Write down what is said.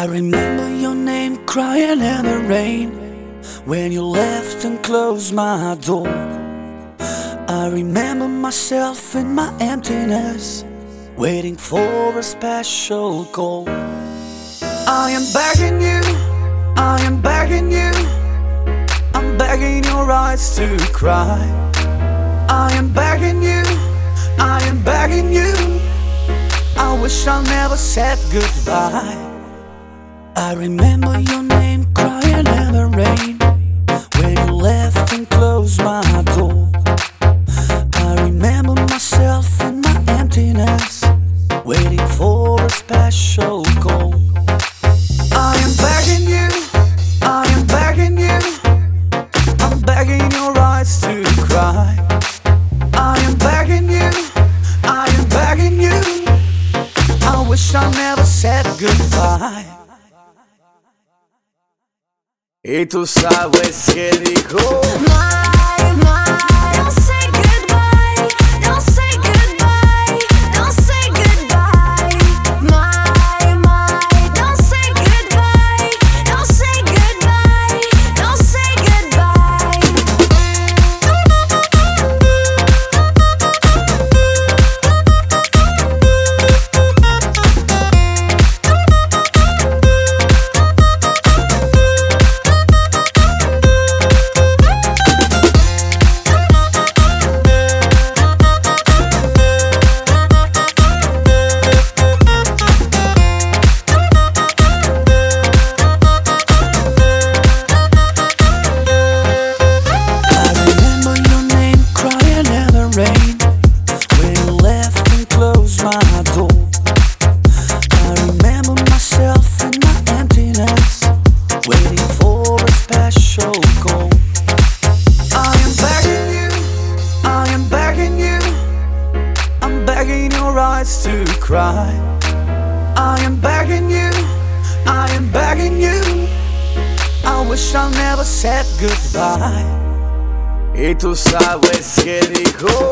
I remember your name crying in the rain when you left and closed my door. I remember myself in my emptiness, waiting for a special call. I am begging you, I am begging you, I'm begging your eyes to cry. I am begging you, I am begging you, I wish I never said goodbye. I remember your name crying in the rain when you left and closed my door. I remember myself in my emptiness, waiting for a special call. I am begging you, I am begging you, I'm begging your eyes to cry. I am begging you, I am begging you, I wish I never said goodbye. Y tú sabes que dijo rain when left and closed my door. I remember myself in my emptiness, waiting for a special call. I am begging you, I am begging you, I'm begging your eyes to cry. I am begging you, I am begging you. I wish I never said goodbye. Y tú sabes que dijo